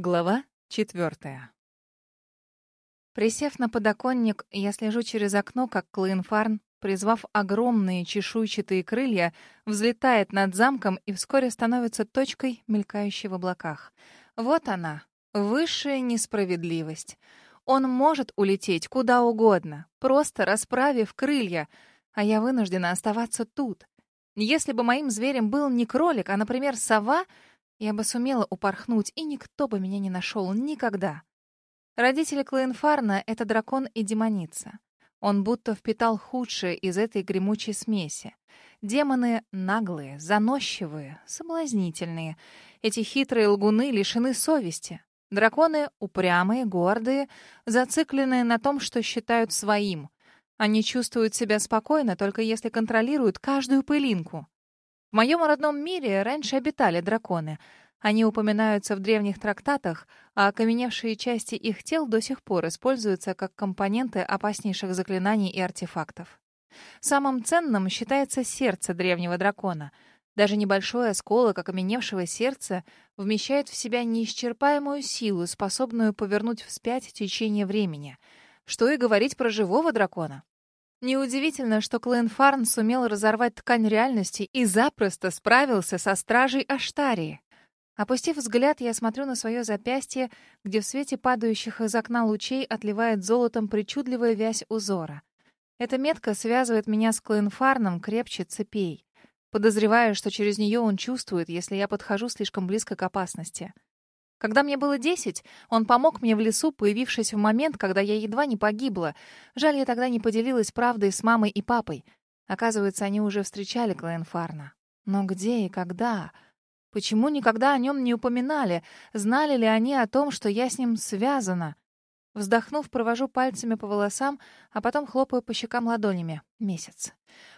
Глава четвертая. Присев на подоконник, я слежу через окно, как Клоинфарн, призвав огромные чешуйчатые крылья, взлетает над замком и вскоре становится точкой, мелькающей в облаках. Вот она, высшая несправедливость. Он может улететь куда угодно, просто расправив крылья, а я вынуждена оставаться тут. Если бы моим зверем был не кролик, а, например, сова — я бы сумела упорхнуть, и никто бы меня не нашел никогда. Родители Клоенфарна — это дракон и демоница. Он будто впитал худшее из этой гремучей смеси. Демоны наглые, заносчивые, соблазнительные. Эти хитрые лгуны лишены совести. Драконы упрямые, гордые, зацикленные на том, что считают своим. Они чувствуют себя спокойно, только если контролируют каждую пылинку. В моем родном мире раньше обитали драконы. Они упоминаются в древних трактатах, а окаменевшие части их тел до сих пор используются как компоненты опаснейших заклинаний и артефактов. Самым ценным считается сердце древнего дракона. Даже небольшой осколок окаменевшего сердца вмещает в себя неисчерпаемую силу, способную повернуть вспять течение времени. Что и говорить про живого дракона. Неудивительно, что Клен Фарн сумел разорвать ткань реальности и запросто справился со стражей Аштарии. Опустив взгляд, я смотрю на свое запястье, где в свете падающих из окна лучей отливает золотом причудливая вязь узора. Эта метка связывает меня с Клоенфарном крепче цепей. Подозреваю, что через нее он чувствует, если я подхожу слишком близко к опасности. Когда мне было десять, он помог мне в лесу, появившись в момент, когда я едва не погибла. Жаль, я тогда не поделилась правдой с мамой и папой. Оказывается, они уже встречали Клоенфарна. Но где и когда? Почему никогда о нем не упоминали? Знали ли они о том, что я с ним связана? Вздохнув, провожу пальцами по волосам, а потом хлопаю по щекам ладонями. Месяц.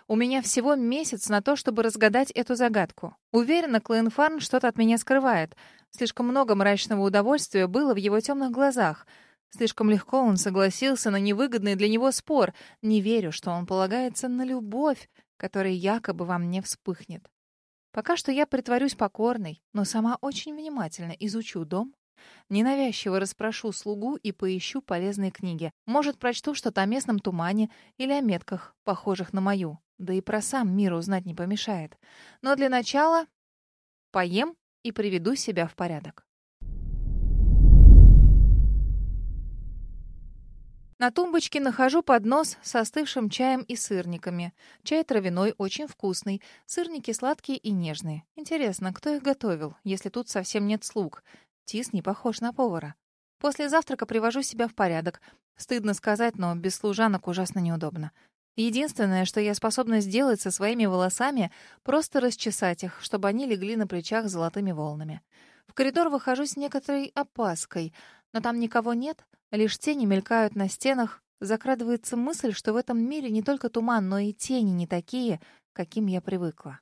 У меня всего месяц на то, чтобы разгадать эту загадку. Уверена, Клоенфарн что-то от меня скрывает. Слишком много мрачного удовольствия было в его темных глазах. Слишком легко он согласился на невыгодный для него спор. Не верю, что он полагается на любовь, которая якобы во мне вспыхнет. Пока что я притворюсь покорной, но сама очень внимательно изучу дом, ненавязчиво расспрошу слугу и поищу полезные книги. Может, прочту что-то о местном тумане или о метках, похожих на мою. Да и про сам мир узнать не помешает. Но для начала поем и приведу себя в порядок. На тумбочке нахожу поднос с остывшим чаем и сырниками. Чай травяной очень вкусный, сырники сладкие и нежные. Интересно, кто их готовил, если тут совсем нет слуг? Тис не похож на повара. После завтрака привожу себя в порядок. Стыдно сказать, но без служанок ужасно неудобно. Единственное, что я способна сделать со своими волосами, просто расчесать их, чтобы они легли на плечах золотыми волнами. В коридор выхожу с некоторой опаской, но там никого нет, лишь тени мелькают на стенах. Закрадывается мысль, что в этом мире не только туман, но и тени не такие, каким я привыкла.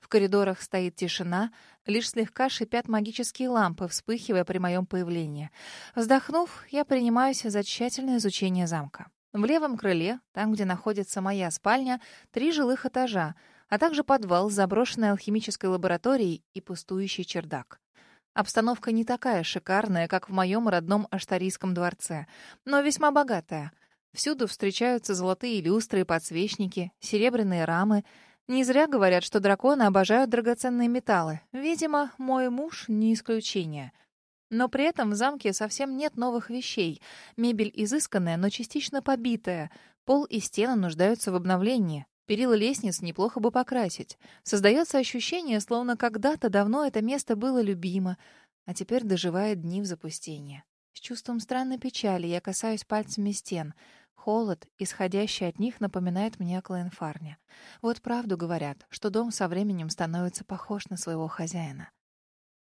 В коридорах стоит тишина, лишь слегка шипят магические лампы, вспыхивая при моем появлении. Вздохнув, я принимаюсь за тщательное изучение замка. В левом крыле, там, где находится моя спальня, три жилых этажа, а также подвал с заброшенной алхимической лабораторией и пустующий чердак. Обстановка не такая шикарная, как в моем родном Аштарийском дворце, но весьма богатая. Всюду встречаются золотые люстры и подсвечники, серебряные рамы. Не зря говорят, что драконы обожают драгоценные металлы. Видимо, мой муж не исключение — но при этом в замке совсем нет новых вещей. Мебель изысканная, но частично побитая. Пол и стены нуждаются в обновлении. Перила лестниц неплохо бы покрасить. Создается ощущение, словно когда-то давно это место было любимо, а теперь доживает дни в запустении. С чувством странной печали я касаюсь пальцами стен. Холод, исходящий от них, напоминает мне о Клоенфарне. Вот правду говорят, что дом со временем становится похож на своего хозяина.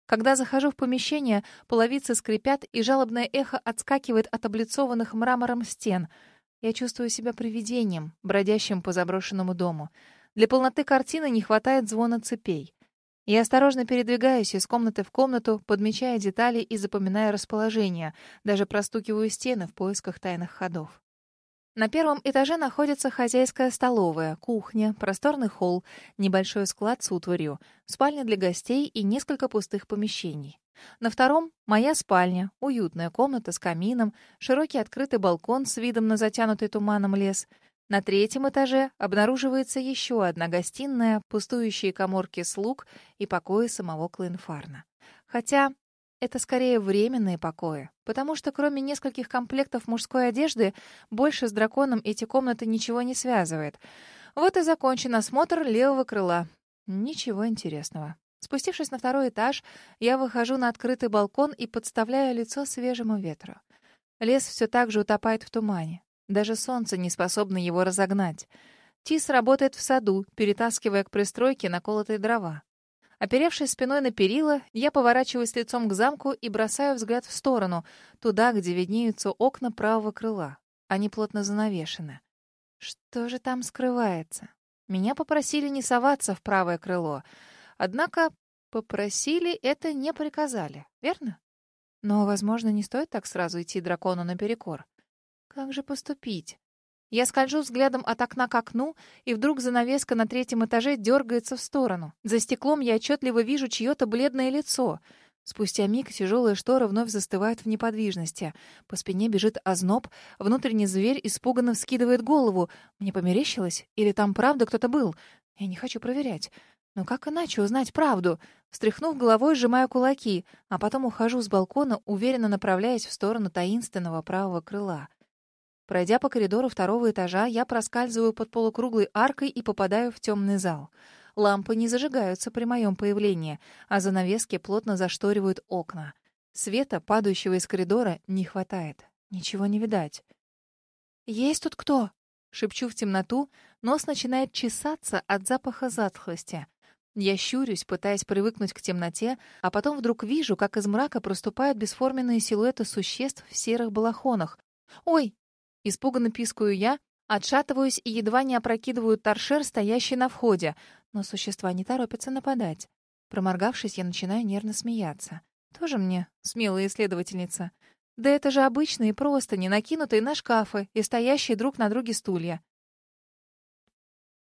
Когда захожу в помещение, половицы скрипят, и жалобное эхо отскакивает от облицованных мрамором стен. Я чувствую себя привидением, бродящим по заброшенному дому. Для полноты картины не хватает звона цепей. Я осторожно передвигаюсь из комнаты в комнату, подмечая детали и запоминая расположение, даже простукиваю стены в поисках тайных ходов. На первом этаже находится хозяйская столовая, кухня, просторный холл, небольшой склад с утварью, спальня для гостей и несколько пустых помещений. На втором — моя спальня, уютная комната с камином, широкий открытый балкон с видом на затянутый туманом лес. На третьем этаже обнаруживается еще одна гостиная, пустующие коморки слуг и покои самого Клинфарна. Хотя это скорее временные покои, потому что кроме нескольких комплектов мужской одежды, больше с драконом эти комнаты ничего не связывает. Вот и закончен осмотр левого крыла. Ничего интересного. Спустившись на второй этаж, я выхожу на открытый балкон и подставляю лицо свежему ветру. Лес все так же утопает в тумане. Даже солнце не способно его разогнать. Тис работает в саду, перетаскивая к пристройке наколотые дрова. Оперевшись спиной на перила, я поворачиваюсь лицом к замку и бросаю взгляд в сторону, туда, где виднеются окна правого крыла. Они плотно занавешены. Что же там скрывается? Меня попросили не соваться в правое крыло. Однако попросили это не приказали, верно? Но, возможно, не стоит так сразу идти дракону наперекор. Как же поступить? Я скольжу взглядом от окна к окну, и вдруг занавеска на третьем этаже дергается в сторону. За стеклом я отчетливо вижу чье-то бледное лицо. Спустя миг тяжелая штора вновь застывает в неподвижности. По спине бежит озноб, внутренний зверь испуганно вскидывает голову. Мне померещилось? Или там правда кто-то был? Я не хочу проверять. Но как иначе узнать правду? Встряхнув головой, сжимаю кулаки, а потом ухожу с балкона, уверенно направляясь в сторону таинственного правого крыла. Пройдя по коридору второго этажа, я проскальзываю под полукруглой аркой и попадаю в темный зал. Лампы не зажигаются при моем появлении, а занавески плотно зашторивают окна. Света, падающего из коридора, не хватает. Ничего не видать. «Есть тут кто?» Шепчу в темноту, нос начинает чесаться от запаха затхлости. Я щурюсь, пытаясь привыкнуть к темноте, а потом вдруг вижу, как из мрака проступают бесформенные силуэты существ в серых балахонах. «Ой, Испуганно пискаю я, отшатываюсь и едва не опрокидываю торшер, стоящий на входе, но существа не торопятся нападать. Проморгавшись, я начинаю нервно смеяться. Тоже мне смелая исследовательница. Да это же обычные простыни, накинутые на шкафы и стоящие друг на друге стулья.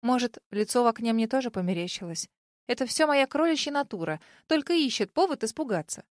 Может, лицо в окне мне тоже померещилось. Это все моя кроличья натура, только ищет повод испугаться.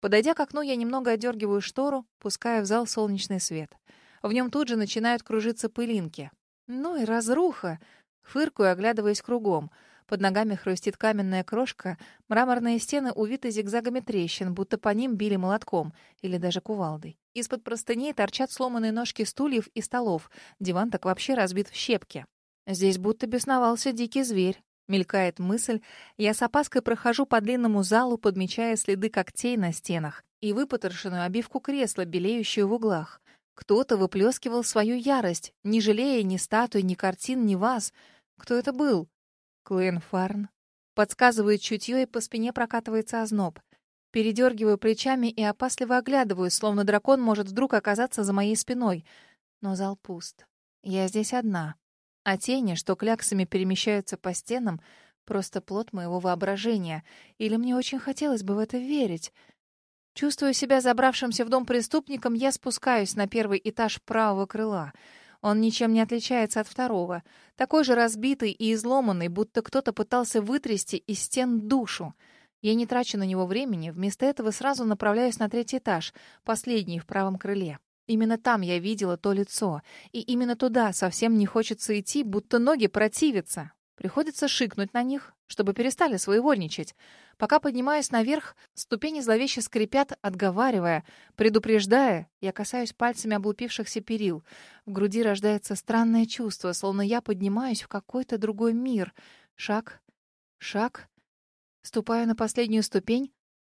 Подойдя к окну, я немного отдергиваю штору, пуская в зал солнечный свет — в нем тут же начинают кружиться пылинки. Ну и разруха. Фыркую, оглядываясь кругом. Под ногами хрустит каменная крошка, мраморные стены увиты зигзагами трещин, будто по ним били молотком или даже кувалдой. Из-под простыней торчат сломанные ножки стульев и столов. Диван так вообще разбит в щепки. Здесь будто бесновался дикий зверь. Мелькает мысль. Я с опаской прохожу по длинному залу, подмечая следы когтей на стенах и выпотрошенную обивку кресла, белеющую в углах. Кто-то выплескивал свою ярость, не жалея ни статуй, ни картин, ни вас. Кто это был? Клейн Фарн. Подсказывает чутье, и по спине прокатывается озноб. Передергиваю плечами и опасливо оглядываю, словно дракон может вдруг оказаться за моей спиной. Но зал пуст. Я здесь одна. А тени, что кляксами перемещаются по стенам, просто плод моего воображения. Или мне очень хотелось бы в это верить. Чувствуя себя забравшимся в дом преступником, я спускаюсь на первый этаж правого крыла. Он ничем не отличается от второго. Такой же разбитый и изломанный, будто кто-то пытался вытрясти из стен душу. Я не трачу на него времени, вместо этого сразу направляюсь на третий этаж, последний в правом крыле. Именно там я видела то лицо, и именно туда совсем не хочется идти, будто ноги противятся. Приходится шикнуть на них, чтобы перестали своевольничать. Пока поднимаюсь наверх, ступени зловеще скрипят, отговаривая, предупреждая. Я касаюсь пальцами облупившихся перил. В груди рождается странное чувство, словно я поднимаюсь в какой-то другой мир. Шаг, шаг. Ступаю на последнюю ступень.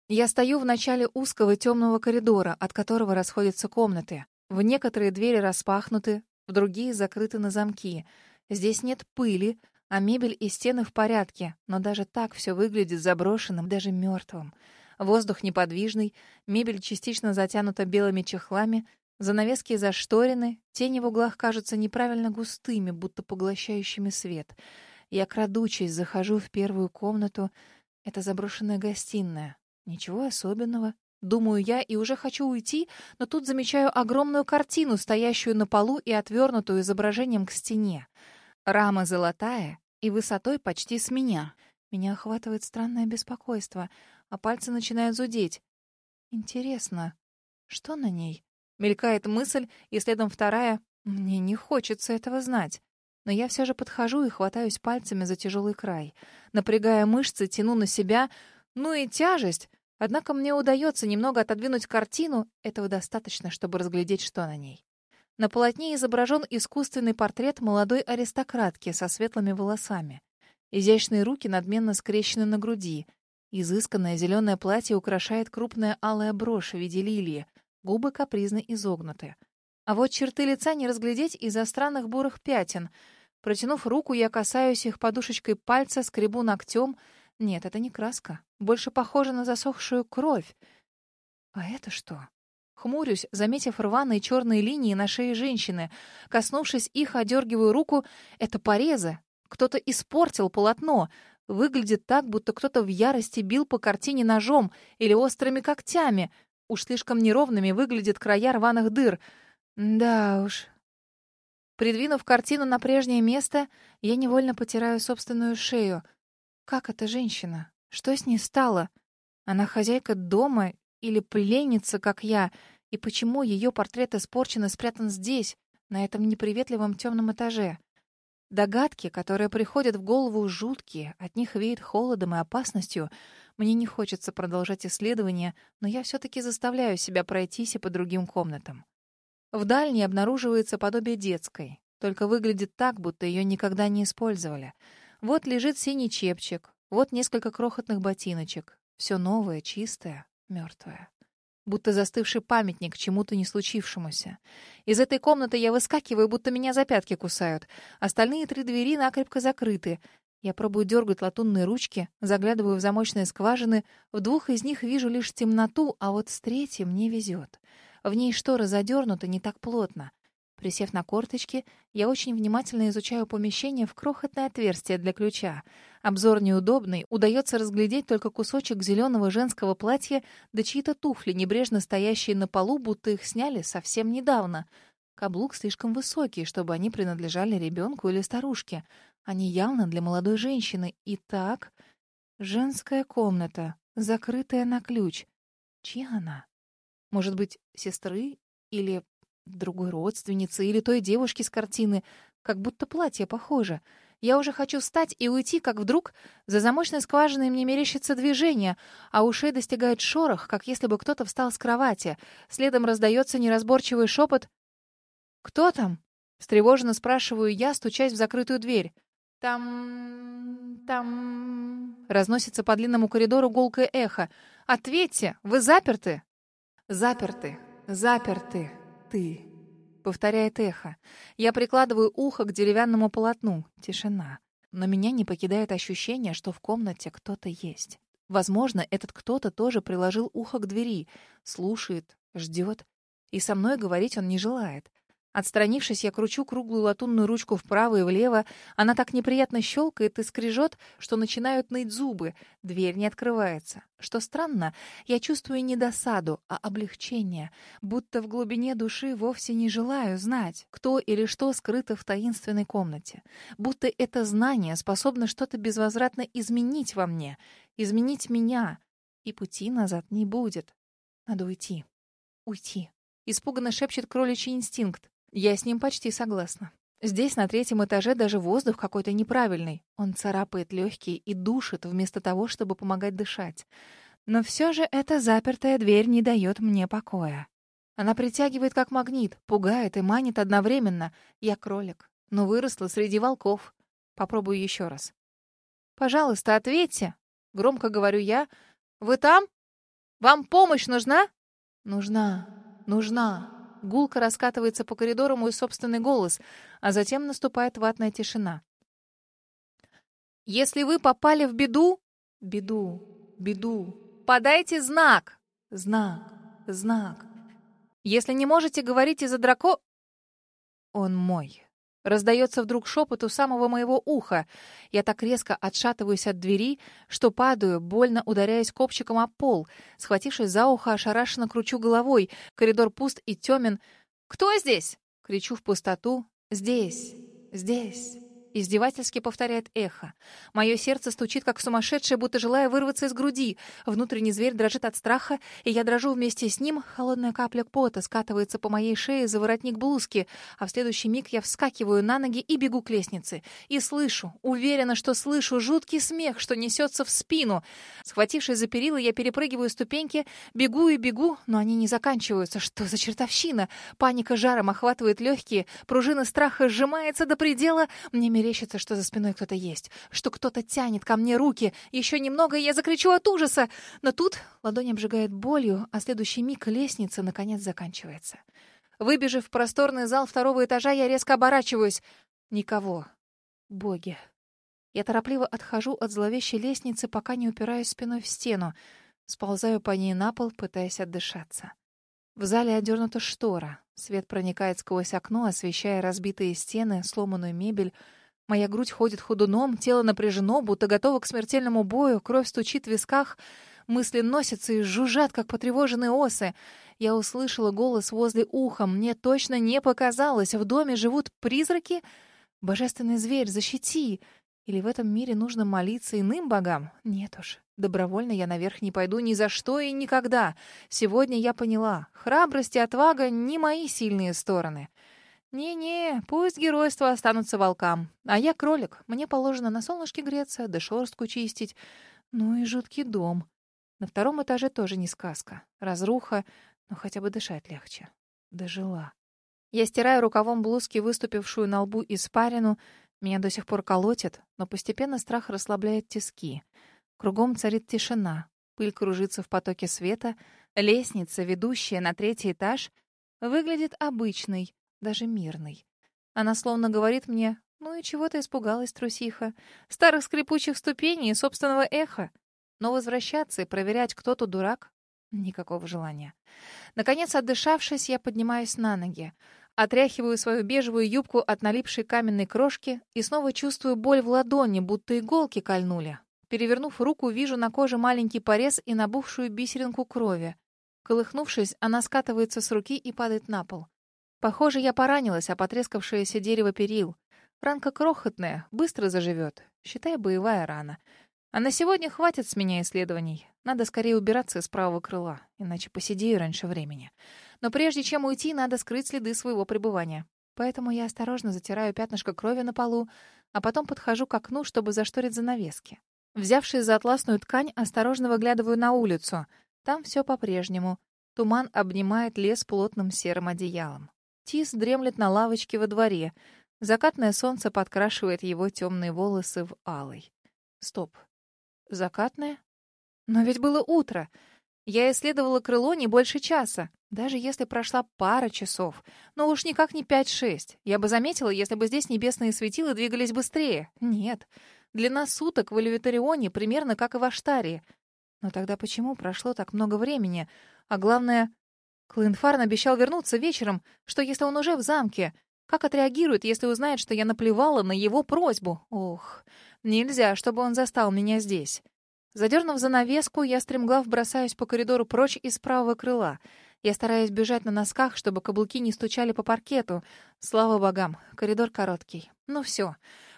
Я стою в начале узкого темного коридора, от которого расходятся комнаты. В некоторые двери распахнуты, в другие закрыты на замки. Здесь нет пыли, а мебель и стены в порядке, но даже так все выглядит заброшенным, даже мертвым. Воздух неподвижный, мебель частично затянута белыми чехлами, занавески зашторены, тени в углах кажутся неправильно густыми, будто поглощающими свет. Я, крадучись, захожу в первую комнату. Это заброшенная гостиная. Ничего особенного. Думаю я и уже хочу уйти, но тут замечаю огромную картину, стоящую на полу и отвернутую изображением к стене. Рама золотая, и высотой почти с меня. Меня охватывает странное беспокойство, а пальцы начинают зудеть. Интересно, что на ней? Мелькает мысль, и следом вторая. Мне не хочется этого знать. Но я все же подхожу и хватаюсь пальцами за тяжелый край. Напрягая мышцы, тяну на себя. Ну и тяжесть. Однако мне удается немного отодвинуть картину. Этого достаточно, чтобы разглядеть, что на ней. На полотне изображен искусственный портрет молодой аристократки со светлыми волосами. Изящные руки надменно скрещены на груди. Изысканное зеленое платье украшает крупная алая брошь в виде лилии. Губы капризно изогнуты. А вот черты лица не разглядеть из-за странных бурых пятен. Протянув руку, я касаюсь их подушечкой пальца, скребу ногтем. Нет, это не краска. Больше похоже на засохшую кровь. А это что? Хмурюсь, заметив рваные черные линии на шее женщины. Коснувшись их, одергиваю руку. Это порезы. Кто-то испортил полотно. Выглядит так, будто кто-то в ярости бил по картине ножом или острыми когтями. Уж слишком неровными выглядят края рваных дыр. Да уж. Придвинув картину на прежнее место, я невольно потираю собственную шею. Как эта женщина? Что с ней стало? Она хозяйка дома или пленница, как я — и почему ее портрет испорчен и спрятан здесь, на этом неприветливом темном этаже? Догадки, которые приходят в голову, жуткие, от них веет холодом и опасностью. Мне не хочется продолжать исследование, но я все-таки заставляю себя пройтись и по другим комнатам. В дальней обнаруживается подобие детской, только выглядит так, будто ее никогда не использовали. Вот лежит синий чепчик, вот несколько крохотных ботиночек. Все новое, чистое, мертвое будто застывший памятник чему-то не случившемуся. Из этой комнаты я выскакиваю, будто меня за пятки кусают. Остальные три двери накрепко закрыты. Я пробую дергать латунные ручки, заглядываю в замочные скважины. В двух из них вижу лишь темноту, а вот с третьим не везет. В ней шторы задернуты не так плотно. Присев на корточки, я очень внимательно изучаю помещение в крохотное отверстие для ключа. Обзор неудобный, удается разглядеть только кусочек зеленого женского платья да чьи-то туфли, небрежно стоящие на полу, будто их сняли совсем недавно. Каблук слишком высокий, чтобы они принадлежали ребенку или старушке. Они явно для молодой женщины. Итак, женская комната, закрытая на ключ. Чья она? Может быть, сестры или другой родственницы или той девушки с картины. Как будто платье похоже. Я уже хочу встать и уйти, как вдруг за замочной скважиной мне мерещится движение, а ушей достигает шорох, как если бы кто-то встал с кровати. Следом раздается неразборчивый шепот. «Кто там?» — встревоженно спрашиваю я, стучась в закрытую дверь. «Там... там...» — разносится по длинному коридору гулкое эхо. «Ответьте! Вы заперты?» «Заперты! Заперты!» Ты!» — повторяет эхо. Я прикладываю ухо к деревянному полотну. Тишина. Но меня не покидает ощущение, что в комнате кто-то есть. Возможно, этот кто-то тоже приложил ухо к двери, слушает, ждет. И со мной говорить он не желает. Отстранившись, я кручу круглую латунную ручку вправо и влево. Она так неприятно щелкает и скрежет, что начинают ныть зубы. Дверь не открывается. Что странно, я чувствую не досаду, а облегчение. Будто в глубине души вовсе не желаю знать, кто или что скрыто в таинственной комнате. Будто это знание способно что-то безвозвратно изменить во мне. Изменить меня. И пути назад не будет. Надо уйти. Уйти. Испуганно шепчет кроличий инстинкт. Я с ним почти согласна. Здесь, на третьем этаже, даже воздух какой-то неправильный. Он царапает легкие и душит, вместо того, чтобы помогать дышать. Но все же эта запертая дверь не дает мне покоя. Она притягивает как магнит, пугает и манит одновременно. Я кролик, но выросла среди волков. Попробую еще раз. «Пожалуйста, ответьте!» — громко говорю я. «Вы там? Вам помощь нужна?» «Нужна, нужна!» Гулко раскатывается по коридору мой собственный голос, а затем наступает ватная тишина. «Если вы попали в беду...» «Беду, беду...» «Подайте знак!» «Знак, знак...» «Если не можете говорить из-за драко...» «Он мой...» Раздается вдруг шепот у самого моего уха. Я так резко отшатываюсь от двери, что падаю, больно ударяясь копчиком о пол. Схватившись за ухо, ошарашенно кручу головой. Коридор пуст и темен. «Кто здесь?» Кричу в пустоту. «Здесь! Здесь! Издевательски повторяет эхо. Мое сердце стучит, как сумасшедшее, будто желая вырваться из груди. Внутренний зверь дрожит от страха, и я дрожу вместе с ним. Холодная капля пота скатывается по моей шее за воротник блузки, а в следующий миг я вскакиваю на ноги и бегу к лестнице. И слышу, уверена, что слышу жуткий смех, что несется в спину. Схватившись за перила, я перепрыгиваю ступеньки, бегу и бегу, но они не заканчиваются. Что за чертовщина? Паника жаром охватывает легкие, пружина страха сжимается до предела. Мне мерещится, что за спиной кто-то есть, что кто-то тянет ко мне руки. Еще немного, и я закричу от ужаса. Но тут ладонь обжигает болью, а следующий миг лестница, наконец, заканчивается. Выбежав в просторный зал второго этажа, я резко оборачиваюсь. Никого. Боги. Я торопливо отхожу от зловещей лестницы, пока не упираюсь спиной в стену. Сползаю по ней на пол, пытаясь отдышаться. В зале одернута штора. Свет проникает сквозь окно, освещая разбитые стены, сломанную мебель — Моя грудь ходит ходуном, тело напряжено, будто готово к смертельному бою, кровь стучит в висках, мысли носятся и жужжат, как потревоженные осы. Я услышала голос возле уха. Мне точно не показалось. В доме живут призраки? Божественный зверь, защити! Или в этом мире нужно молиться иным богам? Нет уж. Добровольно я наверх не пойду ни за что и никогда. Сегодня я поняла. Храбрость и отвага — не мои сильные стороны. «Не-не, пусть геройства останутся волкам. А я кролик. Мне положено на солнышке греться, да шорстку чистить. Ну и жуткий дом. На втором этаже тоже не сказка. Разруха, но хотя бы дышать легче. Дожила. Я стираю рукавом блузки, выступившую на лбу испарину. Меня до сих пор колотит, но постепенно страх расслабляет тиски. Кругом царит тишина. Пыль кружится в потоке света. Лестница, ведущая на третий этаж, выглядит обычной даже мирный. Она словно говорит мне, ну и чего ты испугалась, трусиха? Старых скрипучих ступеней и собственного эха. Но возвращаться и проверять, кто тут дурак, никакого желания. Наконец, отдышавшись, я поднимаюсь на ноги. Отряхиваю свою бежевую юбку от налипшей каменной крошки и снова чувствую боль в ладони, будто иголки кольнули. Перевернув руку, вижу на коже маленький порез и набухшую бисеринку крови. Колыхнувшись, она скатывается с руки и падает на пол. Похоже, я поранилась, а потрескавшееся дерево перил. Ранка крохотная, быстро заживет. Считай, боевая рана. А на сегодня хватит с меня исследований. Надо скорее убираться из правого крыла, иначе посидею раньше времени. Но прежде чем уйти, надо скрыть следы своего пребывания. Поэтому я осторожно затираю пятнышко крови на полу, а потом подхожу к окну, чтобы зашторить занавески. Взявшись за атласную ткань, осторожно выглядываю на улицу. Там все по-прежнему. Туман обнимает лес плотным серым одеялом. Тис дремлет на лавочке во дворе. Закатное солнце подкрашивает его темные волосы в алый. Стоп. Закатное? Но ведь было утро. Я исследовала крыло не больше часа, даже если прошла пара часов. Но уж никак не пять-шесть. Я бы заметила, если бы здесь небесные светила двигались быстрее. Нет. Длина суток в Элевиторионе примерно как и в Аштарии. Но тогда почему прошло так много времени? А главное, Клинфарн обещал вернуться вечером, что если он уже в замке, как отреагирует, если узнает, что я наплевала на его просьбу? Ох, нельзя, чтобы он застал меня здесь. Задернув занавеску, я стремглав бросаюсь по коридору прочь из правого крыла. Я стараюсь бежать на носках, чтобы каблуки не стучали по паркету. Слава богам, коридор короткий. Ну все.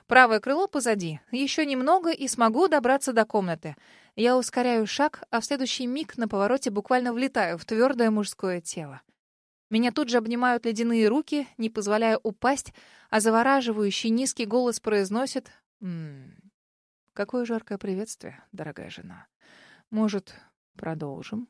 Правое крыло позади. Еще немного и смогу добраться до комнаты. Я ускоряю шаг, а в следующий миг на повороте буквально влетаю в твердое мужское тело. Меня тут же обнимают ледяные руки, не позволяя упасть, а завораживающий низкий голос произносит «М -м, «Какое жаркое приветствие, дорогая жена. Может, продолжим?»